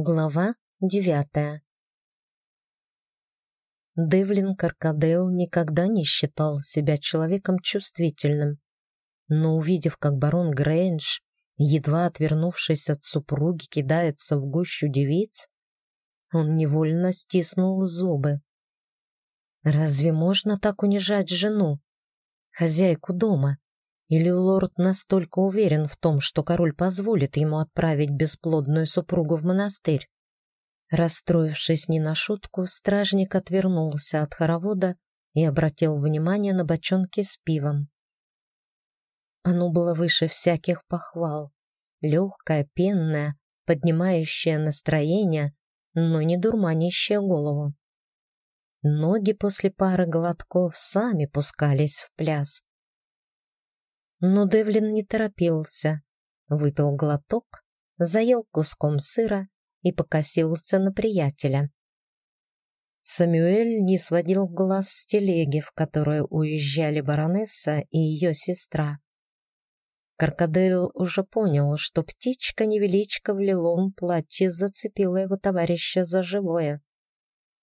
Глава девятая Девлин Каркадейл никогда не считал себя человеком чувствительным, но увидев, как барон Грейндж, едва отвернувшись от супруги, кидается в гущу девиц, он невольно стиснул зубы. Разве можно так унижать жену, хозяйку дома? Или лорд настолько уверен в том, что король позволит ему отправить бесплодную супругу в монастырь? Расстроившись не на шутку, стражник отвернулся от хоровода и обратил внимание на бочонки с пивом. Оно было выше всяких похвал, легкое, пенное, поднимающее настроение, но не дурманящее голову. Ноги после пары глотков сами пускались в пляс. Но Девлин не торопился. Выпил глоток, заел куском сыра и покосился на приятеля. Самюэль не сводил глаз с телеги, в которую уезжали баронесса и ее сестра. Каркадейл уже понял, что птичка-невеличка в лилом платье зацепила его товарища за живое,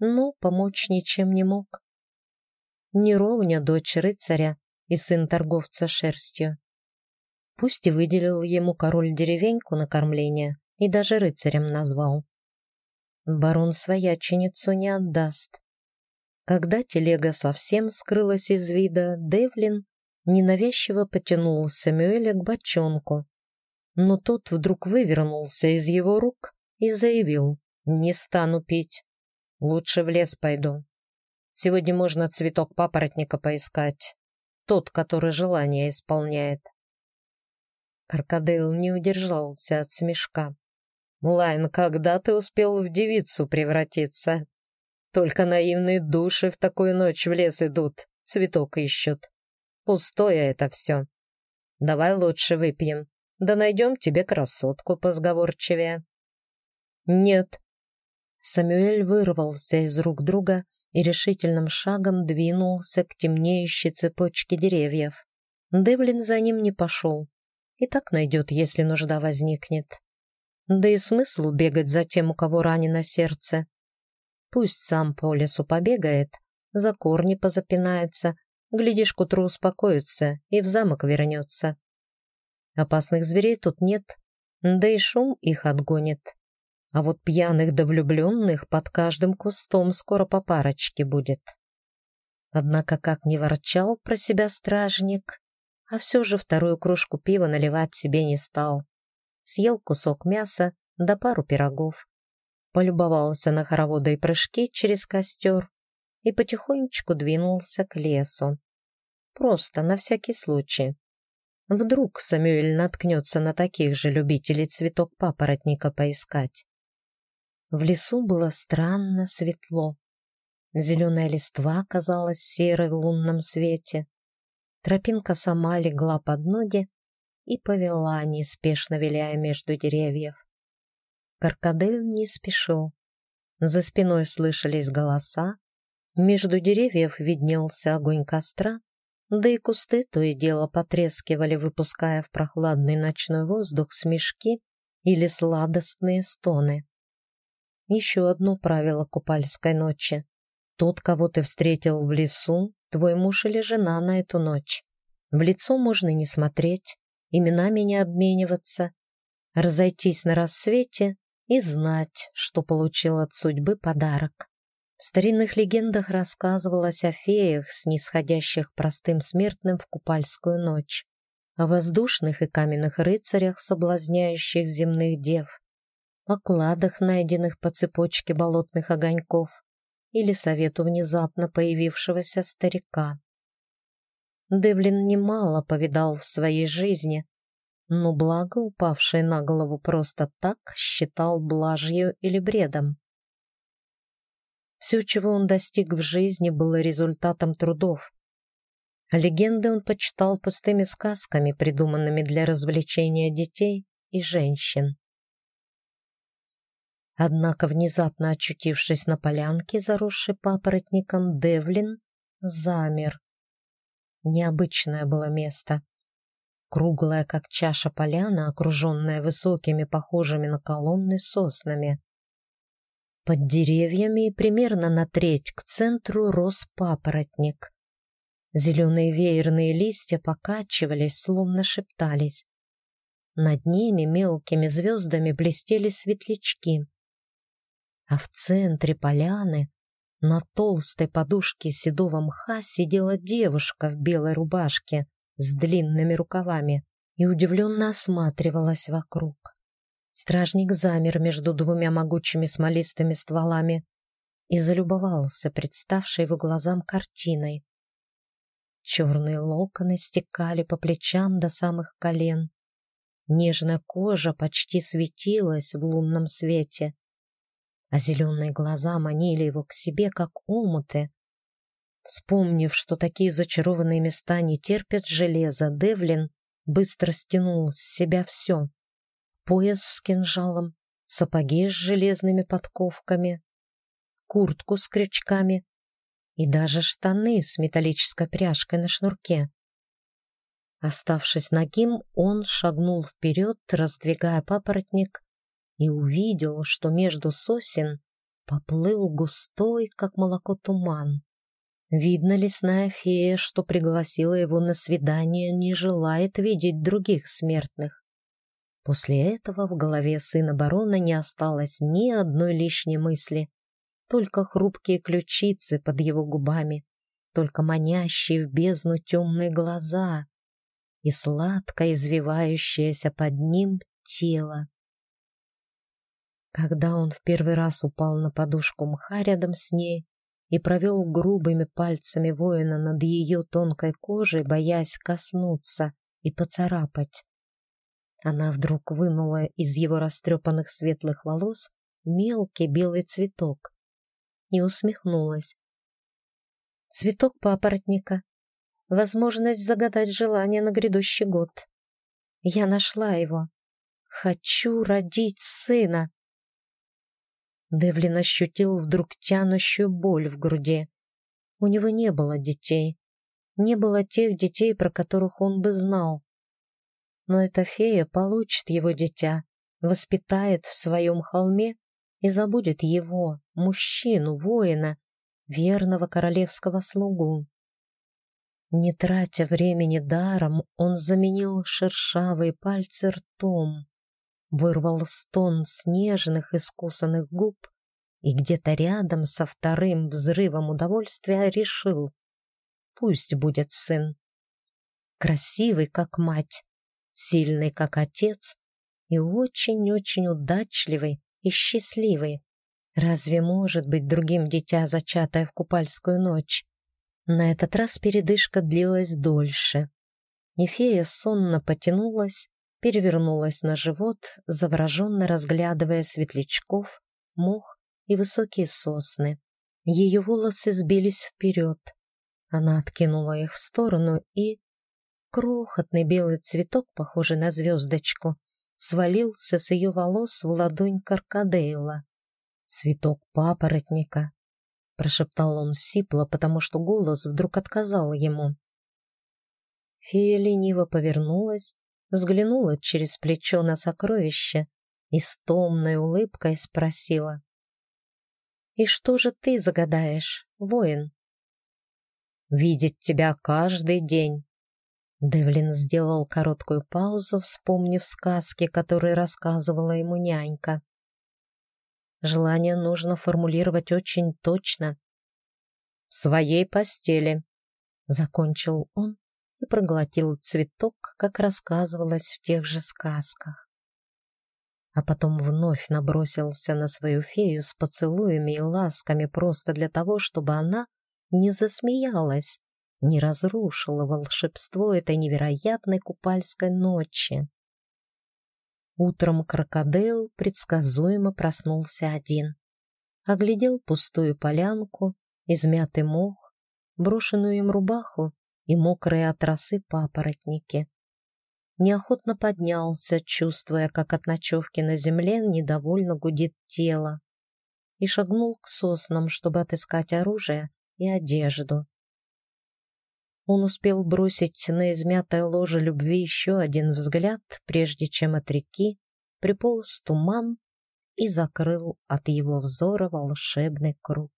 но помочь ничем не мог. Неровня дочь рыцаря и сын торговца шерстью. Пусть и выделил ему король деревеньку на кормление и даже рыцарем назвал. Барон свояченицу не отдаст. Когда телега совсем скрылась из вида, Девлин ненавязчиво потянул Самюэля к бочонку, но тот вдруг вывернулся из его рук и заявил «Не стану пить, лучше в лес пойду. Сегодня можно цветок папоротника поискать, тот, который желание исполняет. Каркадейл не удержался от смешка. «Лайн, когда ты успел в девицу превратиться? Только наивные души в такую ночь в лес идут, цветок ищут. Пустое это все. Давай лучше выпьем, да найдем тебе красотку позговорчивее». «Нет». Самюэль вырвался из рук друга и решительным шагом двинулся к темнеющей цепочке деревьев. Девлин за ним не пошел. И так найдет, если нужда возникнет. Да и смысл бегать за тем, у кого ранено сердце. Пусть сам по лесу побегает, за корни позапинается, глядишь, к утру успокоится и в замок вернется. Опасных зверей тут нет, да и шум их отгонит. А вот пьяных да влюбленных под каждым кустом скоро по парочке будет. Однако как не ворчал про себя стражник, а все же вторую кружку пива наливать себе не стал. Съел кусок мяса да пару пирогов. Полюбовался на хороводы и прыжки через костер и потихонечку двинулся к лесу. Просто на всякий случай. Вдруг Самюэль наткнется на таких же любителей цветок папоротника поискать. В лесу было странно светло. Зеленая листва казалась серой в лунном свете. Тропинка сама легла под ноги и повела, неспешно виляя между деревьев. Каркадель не спешил. За спиной слышались голоса, между деревьев виднелся огонь костра, да и кусты то и дело потрескивали, выпуская в прохладный ночной воздух смешки или сладостные стоны еще одно правило купальской ночи. Тот, кого ты встретил в лесу, твой муж или жена на эту ночь. В лицо можно не смотреть, именами не обмениваться, разойтись на рассвете и знать, что получил от судьбы подарок. В старинных легендах рассказывалось о феях, снисходящих простым смертным в купальскую ночь, о воздушных и каменных рыцарях, соблазняющих земных дев, о кладах, найденных по цепочке болотных огоньков, или совету внезапно появившегося старика. Девлин немало повидал в своей жизни, но благо, упавшее на голову просто так, считал блажью или бредом. Все, чего он достиг в жизни, было результатом трудов. Легенды он почитал пустыми сказками, придуманными для развлечения детей и женщин. Однако, внезапно очутившись на полянке, заросшей папоротником, Девлин замер. Необычное было место. Круглая, как чаша поляна, окруженная высокими, похожими на колонны соснами. Под деревьями примерно на треть к центру рос папоротник. Зеленые веерные листья покачивались, словно шептались. Над ними мелкими звездами блестели светлячки. А в центре поляны на толстой подушке седого мха сидела девушка в белой рубашке с длинными рукавами и удивленно осматривалась вокруг. Стражник замер между двумя могучими смолистыми стволами и залюбовался представшей его глазам картиной. Черные локоны стекали по плечам до самых колен. Нежная кожа почти светилась в лунном свете, а зеленые глаза манили его к себе, как омуты. Вспомнив, что такие зачарованные места не терпят железа, Девлин быстро стянул с себя все. Пояс с кинжалом, сапоги с железными подковками, куртку с крючками и даже штаны с металлической пряжкой на шнурке. Оставшись нагим, он шагнул вперед, раздвигая папоротник, и увидел, что между сосен поплыл густой, как молоко, туман. Видно, лесная фея, что пригласила его на свидание, не желает видеть других смертных. После этого в голове сына барона не осталось ни одной лишней мысли только хрупкие ключицы под его губами, только манящие в бездну темные глаза и сладко извивающееся под ним тело. Когда он в первый раз упал на подушку мха рядом с ней и провел грубыми пальцами воина над ее тонкой кожей, боясь коснуться и поцарапать, она вдруг вынула из его растрепанных светлых волос мелкий белый цветок и усмехнулась. Цветок папоротника. Возможность загадать желание на грядущий год. Я нашла его. Хочу родить сына. Девлин ощутил вдруг тянущую боль в груди. У него не было детей. Не было тех детей, про которых он бы знал. Но эта фея получит его дитя, воспитает в своем холме и забудет его, мужчину, воина, верного королевского слугу. Не тратя времени даром, он заменил шершавые пальцы ртом, вырвал стон снежных искусанных губ и где-то рядом со вторым взрывом удовольствия решил, пусть будет сын. Красивый, как мать, сильный, как отец и очень-очень удачливый, и счастливой. Разве может быть другим дитя, зачатое в купальскую ночь? На этот раз передышка длилась дольше. Нефея сонно потянулась, перевернулась на живот, завороженно разглядывая светлячков, мох и высокие сосны. Ее волосы сбились вперед. Она откинула их в сторону и... Крохотный белый цветок, похожий на звездочку, свалился с ее волос в ладонь Каркадейла. «Цветок папоротника», — прошептал он сипло, потому что голос вдруг отказал ему. Фея лениво повернулась, взглянула через плечо на сокровище и с томной улыбкой спросила. «И что же ты загадаешь, воин?» «Видеть тебя каждый день», Девлин сделал короткую паузу, вспомнив сказки, которые рассказывала ему нянька. Желание нужно формулировать очень точно. «В своей постели», — закончил он и проглотил цветок, как рассказывалось в тех же сказках. А потом вновь набросился на свою фею с поцелуями и ласками просто для того, чтобы она не засмеялась не разрушило волшебство этой невероятной купальской ночи. Утром крокодил предсказуемо проснулся один. Оглядел пустую полянку, измятый мох, брошенную им рубаху и мокрые от росы папоротники. Неохотно поднялся, чувствуя, как от ночевки на земле недовольно гудит тело, и шагнул к соснам, чтобы отыскать оружие и одежду. Он успел бросить на измятое ложе любви еще один взгляд, прежде чем от реки приполз туман и закрыл от его взора волшебный круг.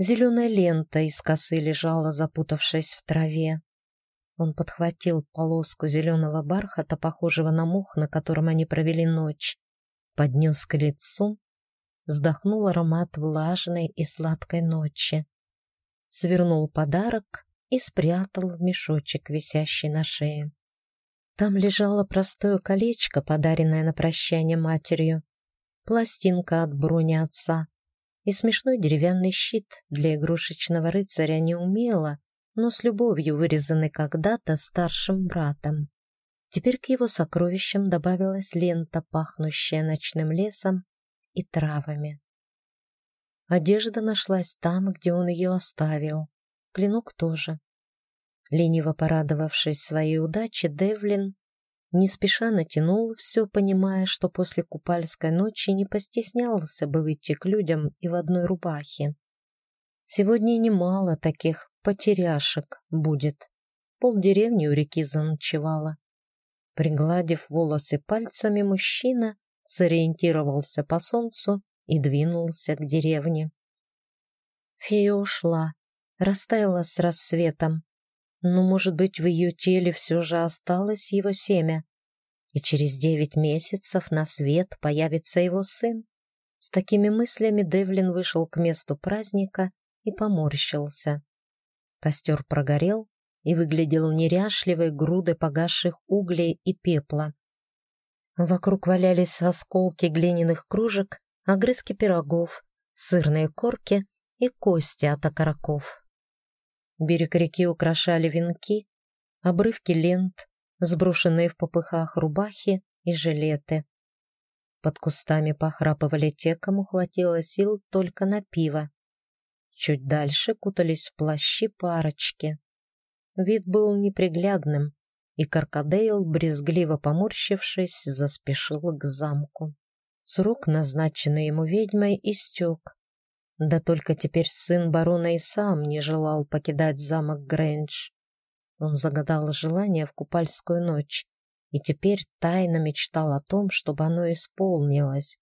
Зеленая лента из косы лежала, запутавшись в траве. Он подхватил полоску зеленого бархата, похожего на мух, на котором они провели ночь, поднес к лицу, вздохнул аромат влажной и сладкой ночи, свернул подарок и спрятал в мешочек, висящий на шее. Там лежало простое колечко, подаренное на прощание матерью, пластинка от брони отца и смешной деревянный щит для игрушечного рыцаря неумело, но с любовью вырезанный когда-то старшим братом. Теперь к его сокровищам добавилась лента, пахнущая ночным лесом и травами. Одежда нашлась там, где он ее оставил. Клинок тоже. Лениво порадовавшись своей удаче, Девлин не спеша натянул все, понимая, что после купальской ночи не постеснялся бы выйти к людям и в одной рубахе. Сегодня немало таких потеряшек будет. Пол деревни у реки заночевала. Пригладив волосы пальцами, мужчина сориентировался по солнцу и двинулся к деревне. Фея ушла, растаяла с рассветом, но, может быть, в ее теле все же осталось его семя, и через девять месяцев на свет появится его сын. С такими мыслями Девлин вышел к месту праздника и поморщился. Костер прогорел и выглядел неряшливой грудой погасших углей и пепла. Вокруг валялись осколки глиняных кружек, огрызки пирогов, сырные корки и кости от окороков. Берег реки украшали венки, обрывки лент, сброшенные в попыхах рубахи и жилеты. Под кустами похрапывали те, кому хватило сил только на пиво. Чуть дальше кутались в плащи парочки. Вид был неприглядным, и Каркадейл, брезгливо поморщившись, заспешил к замку. Срок, назначенный ему ведьмой, истек. Да только теперь сын барона и сам не желал покидать замок Грэндж. Он загадал желание в купальскую ночь и теперь тайно мечтал о том, чтобы оно исполнилось.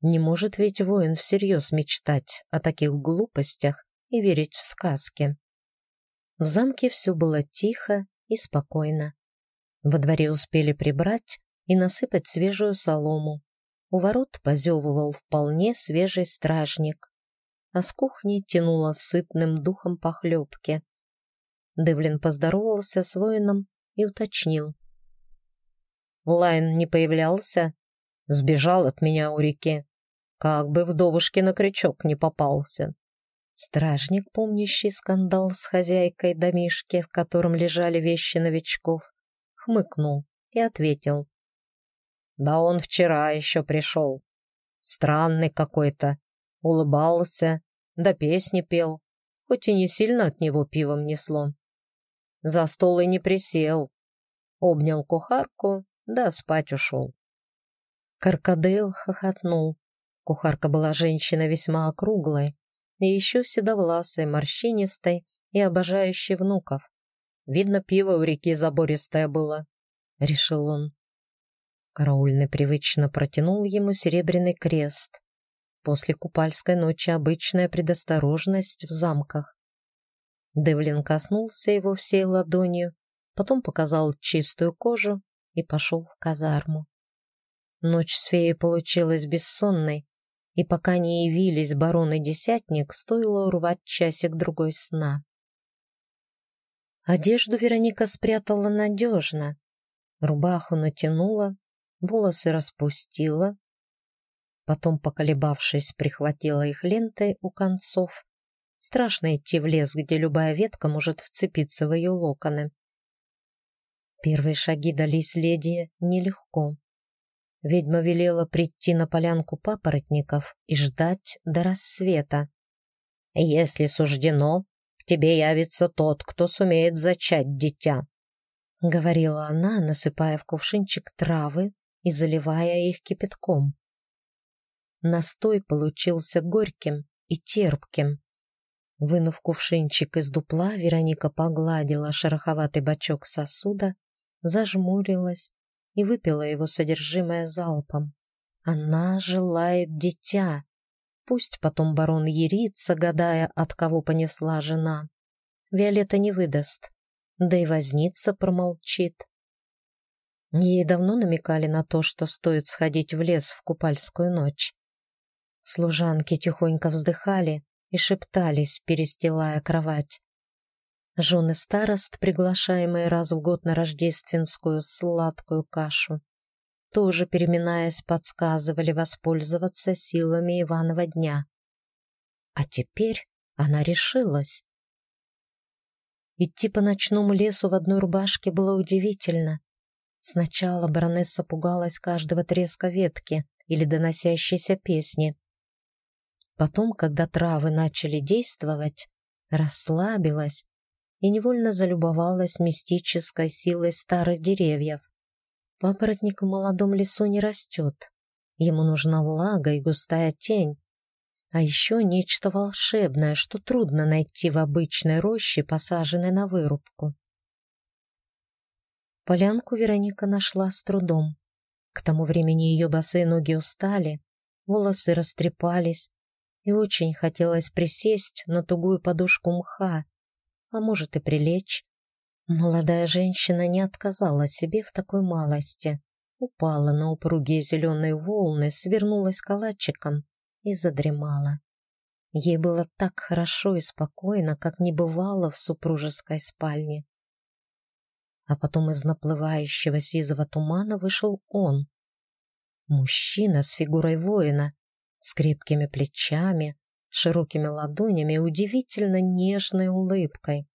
Не может ведь воин всерьез мечтать о таких глупостях и верить в сказки. В замке все было тихо и спокойно. Во дворе успели прибрать и насыпать свежую солому. У ворот позевывал вполне свежий стражник, а с кухни тянуло сытным духом похлебки. Девлин поздоровался с воином и уточнил. Лайн не появлялся, сбежал от меня у реки. Как бы вдовушке на крючок не попался. Стражник, помнящий скандал с хозяйкой домишки, в котором лежали вещи новичков, хмыкнул и ответил. «Да он вчера еще пришел. Странный какой-то. Улыбался, да песни пел, хоть и не сильно от него пивом несло. За стол и не присел. Обнял кухарку, да спать ушел». Каркадейл хохотнул. Кухарка была женщина весьма округлой, и еще седовласой, морщинистой и обожающей внуков. Видно, пиво у реки забористое было, — решил он. Караульный привычно протянул ему серебряный крест. После купальской ночи обычная предосторожность в замках. Девлин коснулся его всей ладонью, потом показал чистую кожу и пошел в казарму. Ночь с феей получилась бессонной, и пока не явились барон и десятник, стоило урвать часик-другой сна. Одежду Вероника спрятала надежно, рубаху натянула, волосы распустила, потом, поколебавшись, прихватила их лентой у концов. Страшно идти в лес, где любая ветка может вцепиться в ее локоны. Первые шаги дались леди нелегко. Ведьма велела прийти на полянку папоротников и ждать до рассвета. «Если суждено, к тебе явится тот, кто сумеет зачать дитя», — говорила она, насыпая в кувшинчик травы и заливая их кипятком. Настой получился горьким и терпким. Вынув кувшинчик из дупла, Вероника погладила шероховатый бачок сосуда, зажмурилась и выпила его содержимое залпом. Она желает дитя. Пусть потом барон ерится, гадая, от кого понесла жена. Виолетта не выдаст, да и возница промолчит. Ей давно намекали на то, что стоит сходить в лес в купальскую ночь. Служанки тихонько вздыхали и шептались, перестилая кровать. Жены старост, приглашаемые раз в год на рождественскую сладкую кашу, тоже, переминаясь, подсказывали воспользоваться силами Иванова дня. А теперь она решилась. Идти по ночному лесу в одной рубашке было удивительно. Сначала баронесса пугалась каждого треска ветки или доносящейся песни. Потом, когда травы начали действовать, расслабилась и невольно залюбовалась мистической силой старых деревьев. Папоротник в молодом лесу не растет. Ему нужна влага и густая тень. А еще нечто волшебное, что трудно найти в обычной роще, посаженной на вырубку. Полянку Вероника нашла с трудом. К тому времени ее босые ноги устали, волосы растрепались, и очень хотелось присесть на тугую подушку мха, а может и прилечь, Молодая женщина не отказала себе в такой малости. Упала на упругие зеленые волны, свернулась калачиком и задремала. Ей было так хорошо и спокойно, как не бывало в супружеской спальне. А потом из наплывающего сизого тумана вышел он. Мужчина с фигурой воина, с крепкими плечами, широкими ладонями и удивительно нежной улыбкой.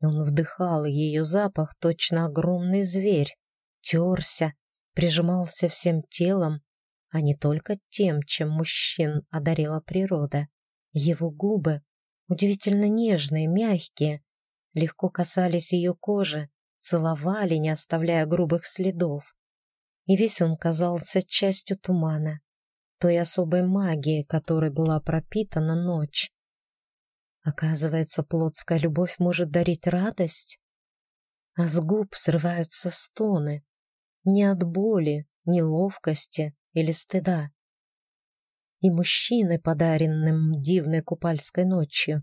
Он вдыхал ее запах, точно огромный зверь, терся, прижимался всем телом, а не только тем, чем мужчин одарила природа. Его губы, удивительно нежные, мягкие, легко касались ее кожи, целовали, не оставляя грубых следов. И весь он казался частью тумана, той особой магии, которой была пропитана ночь. Оказывается, плотская любовь может дарить радость, а с губ срываются стоны, не от боли, неловкости или стыда. И мужчины, подаренным дивной купальской ночью,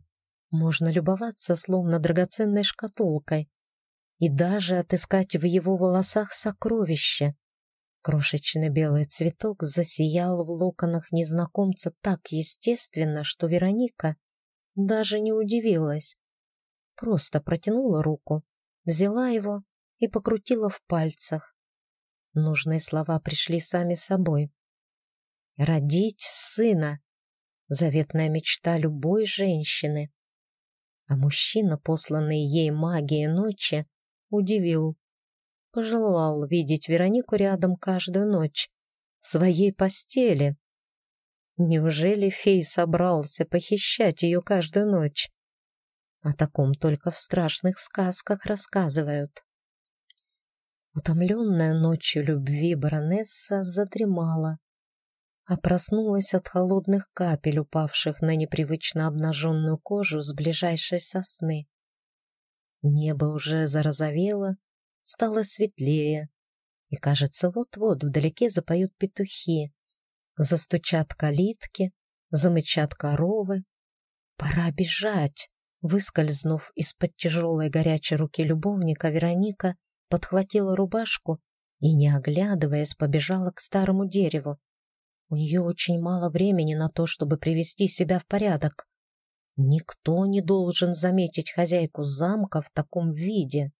можно любоваться словно драгоценной шкатулкой и даже отыскать в его волосах сокровище. Крошечный белый цветок засиял в локонах незнакомца так естественно, что Вероника даже не удивилась. Просто протянула руку, взяла его и покрутила в пальцах. Нужные слова пришли сами собой. Родить сына — заветная мечта любой женщины. А мужчина, посланный ей магией ночи, удивил. Пожелал видеть Веронику рядом каждую ночь, в своей постели, Неужели фей собрался похищать ее каждую ночь? О таком только в страшных сказках рассказывают. Утомленная ночью любви баронесса задремала, а проснулась от холодных капель, упавших на непривычно обнаженную кожу с ближайшей сосны. Небо уже зарозовело, стало светлее, и, кажется, вот-вот вдалеке запоют петухи. Застучат калитки, замычат коровы. Пора бежать. Выскользнув из-под тяжелой горячей руки любовника, Вероника подхватила рубашку и, не оглядываясь, побежала к старому дереву. У нее очень мало времени на то, чтобы привести себя в порядок. Никто не должен заметить хозяйку замка в таком виде.